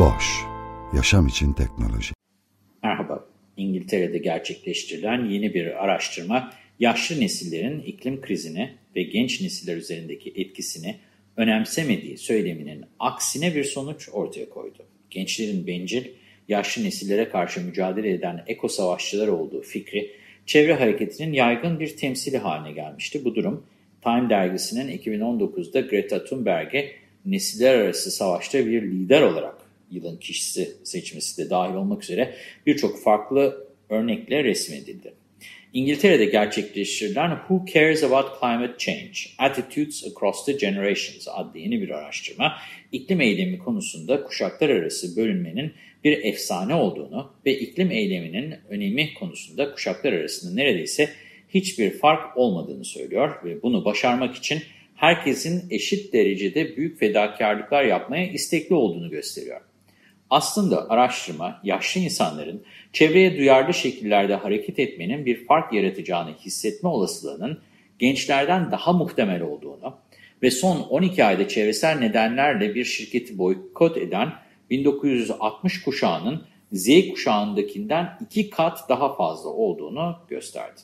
Boş, yaşam için teknoloji. Merhaba, İngiltere'de gerçekleştirilen yeni bir araştırma, yaşlı nesillerin iklim krizini ve genç nesiller üzerindeki etkisini önemsemediği söyleminin aksine bir sonuç ortaya koydu. Gençlerin bencil, yaşlı nesillere karşı mücadele eden eko savaşçılar olduğu fikri, çevre hareketinin yaygın bir temsili haline gelmişti. Bu durum, Time dergisinin 2019'da Greta Thunberg'e nesiller arası savaşta bir lider olarak yılın kişisi seçmesi de dahil olmak üzere birçok farklı örnekle resmedildi. İngiltere'de gerçekleştirilen Who Cares About Climate Change? Attitudes Across the Generations adlı yeni bir araştırma, iklim eylemi konusunda kuşaklar arası bölünmenin bir efsane olduğunu ve iklim eyleminin önemi konusunda kuşaklar arasında neredeyse hiçbir fark olmadığını söylüyor ve bunu başarmak için herkesin eşit derecede büyük fedakarlıklar yapmaya istekli olduğunu gösteriyor. Aslında araştırma, yaşlı insanların çevreye duyarlı şekillerde hareket etmenin bir fark yaratacağını hissetme olasılığının gençlerden daha muhtemel olduğunu ve son 12 ayda çevresel nedenlerle bir şirketi boykot eden 1960 kuşağının Z kuşağındakinden iki kat daha fazla olduğunu gösterdi.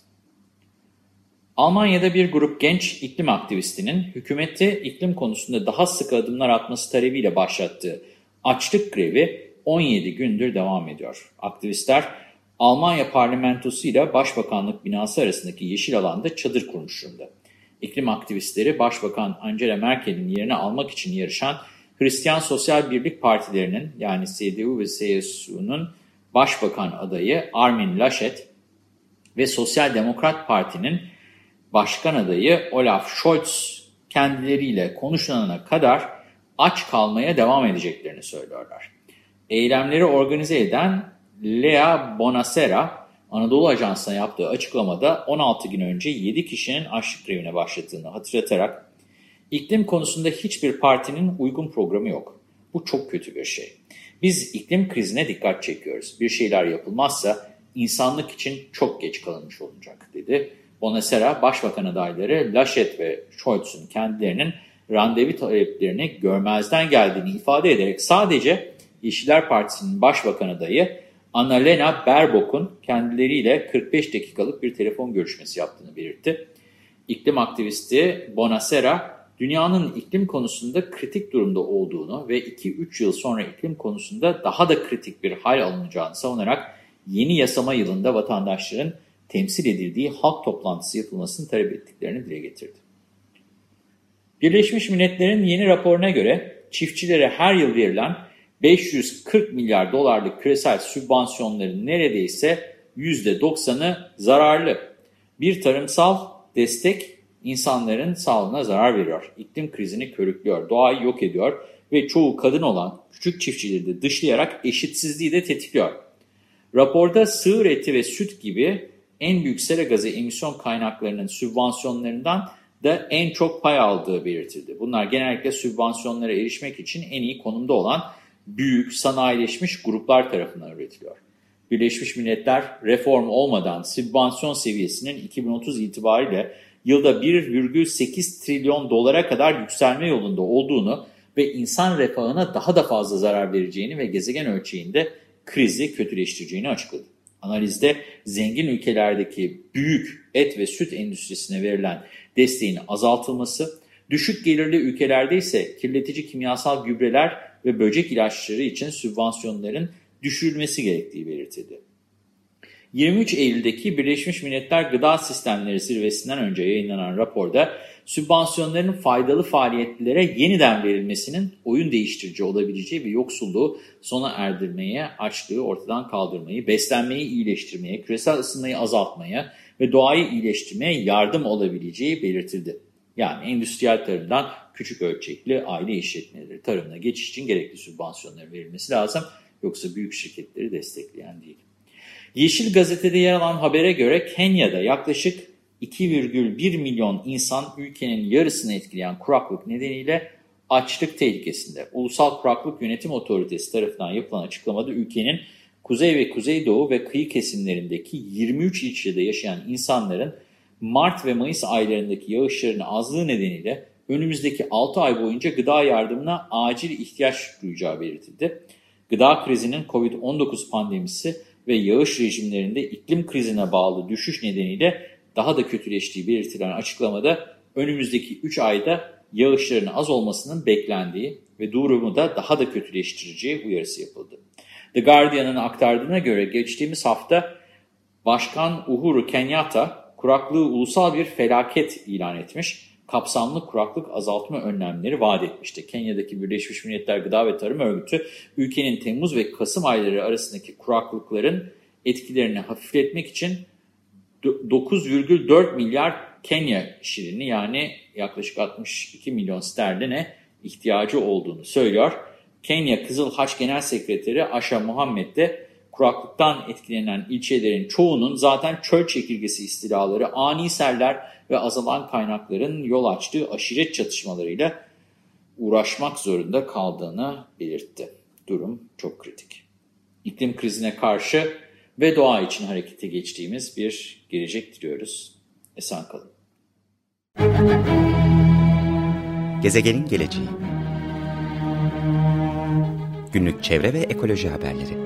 Almanya'da bir grup genç iklim aktivistinin hükümette iklim konusunda daha sık adımlar atması talebiyle başlattığı açlık grevi 17 gündür devam ediyor. Aktivistler Almanya parlamentosu ile Başbakanlık binası arasındaki yeşil alanda çadır kurmuş durumda. İklim aktivistleri Başbakan Angela Merkel'in yerini almak için yarışan Hristiyan Sosyal Birlik Partilerinin yani CDU ve CSU'nun Başbakan adayı Armin Laschet ve Sosyal Demokrat Parti'nin Başkan adayı Olaf Scholz kendileriyle konuşulana kadar aç kalmaya devam edeceklerini söylüyorlar. Eylemleri organize eden Lea Bonasera, Anadolu Ajansı'na yaptığı açıklamada 16 gün önce 7 kişinin açlık grevine başladığını hatırlatarak, iklim konusunda hiçbir partinin uygun programı yok. Bu çok kötü bir şey. Biz iklim krizine dikkat çekiyoruz. Bir şeyler yapılmazsa insanlık için çok geç kalınmış olacak, dedi. Bonasera, Başbakan adayları Laschet ve Scholz'un kendilerinin randevu taleplerini görmezden geldiğini ifade ederek sadece Yeşiller Partisi'nin başbakan adayı Annalena Baerbock'un kendileriyle 45 dakikalık bir telefon görüşmesi yaptığını belirtti. İklim aktivisti Bonasera, dünyanın iklim konusunda kritik durumda olduğunu ve 2-3 yıl sonra iklim konusunda daha da kritik bir hal alınacağını savunarak yeni yasama yılında vatandaşların temsil edildiği halk toplantısı yapılmasını talep ettiklerini dile getirdi. Birleşmiş Milletler'in yeni raporuna göre çiftçilere her yıl verilen 540 milyar dolarlık küresel sübvansiyonların neredeyse %90'ı zararlı. Bir tarımsal destek insanların sağlığına zarar veriyor. İklim krizini körüklüyor, doğayı yok ediyor ve çoğu kadın olan küçük çiftçileri de dışlayarak eşitsizliği de tetikliyor. Raporda sığır eti ve süt gibi en büyük sera gazı emisyon kaynaklarının sübvansiyonlarından da en çok pay aldığı belirtildi. Bunlar genellikle sübvansiyonlara erişmek için en iyi konumda olan büyük sanayileşmiş gruplar tarafından üretiliyor. Birleşmiş Milletler reform olmadan sübvansiyon seviyesinin 2030 itibariyle yılda 1,8 trilyon dolara kadar yükselme yolunda olduğunu ve insan refahına daha da fazla zarar vereceğini ve gezegen ölçeğinde krizi kötüleştireceğini açıkladı. Analizde zengin ülkelerdeki büyük et ve süt endüstrisine verilen desteğin azaltılması, düşük gelirli ülkelerde ise kirletici kimyasal gübreler ve böcek ilaçları için sübvansiyonların düşürülmesi gerektiği belirtildi. 23 Eylül'deki Birleşmiş Milletler Gıda Sistemleri Zirvesi'nden önce yayınlanan raporda sübvansiyonların faydalı faaliyetlere yeniden verilmesinin oyun değiştirici olabileceği ve yoksulluğu sona erdirmeye, açlığı ortadan kaldırmayı, beslenmeyi iyileştirmeye, küresel ısınmayı azaltmaya ve doğayı iyileştirmeye yardım olabileceği belirtildi. Yani endüstriyel tarımdan küçük ölçekli aile işletmeleri tarımına geçiş için gerekli sübvansiyonların verilmesi lazım. Yoksa büyük şirketleri destekleyen değil. Yeşil Gazete'de yer alan habere göre Kenya'da yaklaşık 2,1 milyon insan ülkenin yarısını etkileyen kuraklık nedeniyle açlık tehlikesinde. Ulusal Kuraklık Yönetim Otoritesi tarafından yapılan açıklamada ülkenin kuzey ve kuzeydoğu ve kıyı kesimlerindeki 23 ilçede yaşayan insanların Mart ve Mayıs aylarındaki yağışların azlığı nedeniyle önümüzdeki 6 ay boyunca gıda yardımına acil ihtiyaç duyacağı belirtildi. Gıda krizinin COVID-19 pandemisi ve yağış rejimlerinde iklim krizine bağlı düşüş nedeniyle daha da kötüleştiği belirtilen açıklamada önümüzdeki 3 ayda yağışların az olmasının beklendiği ve durumu da daha da kötüleştireceği uyarısı yapıldı. The Guardian'ın aktardığına göre geçtiğimiz hafta Başkan Uhuru Kenyatta kuraklığı ulusal bir felaket ilan etmiş, kapsamlı kuraklık azaltma önlemleri vaat etmişti. Kenya'daki Birleşmiş Milletler Gıda ve Tarım Örgütü ülkenin Temmuz ve Kasım ayları arasındaki kuraklıkların etkilerini hafifletmek için 9,4 milyar Kenya şirini yani yaklaşık 62 milyon sterline ihtiyacı olduğunu söylüyor. Kenya Kızıl Haç Genel Sekreteri Aşa Muhammed de kuraklıktan etkilenen ilçelerin çoğunun zaten çöl çekirgesi istilaları, ani seller ve azalan kaynakların yol açtığı aşiret çatışmalarıyla uğraşmak zorunda kaldığını belirtti. Durum çok kritik. İklim krizine karşı ve doğa için harekete geçtiğimiz bir gelecek diliyoruz. Esen kalın. Gezegenin geleceği Günlük çevre ve ekoloji haberleri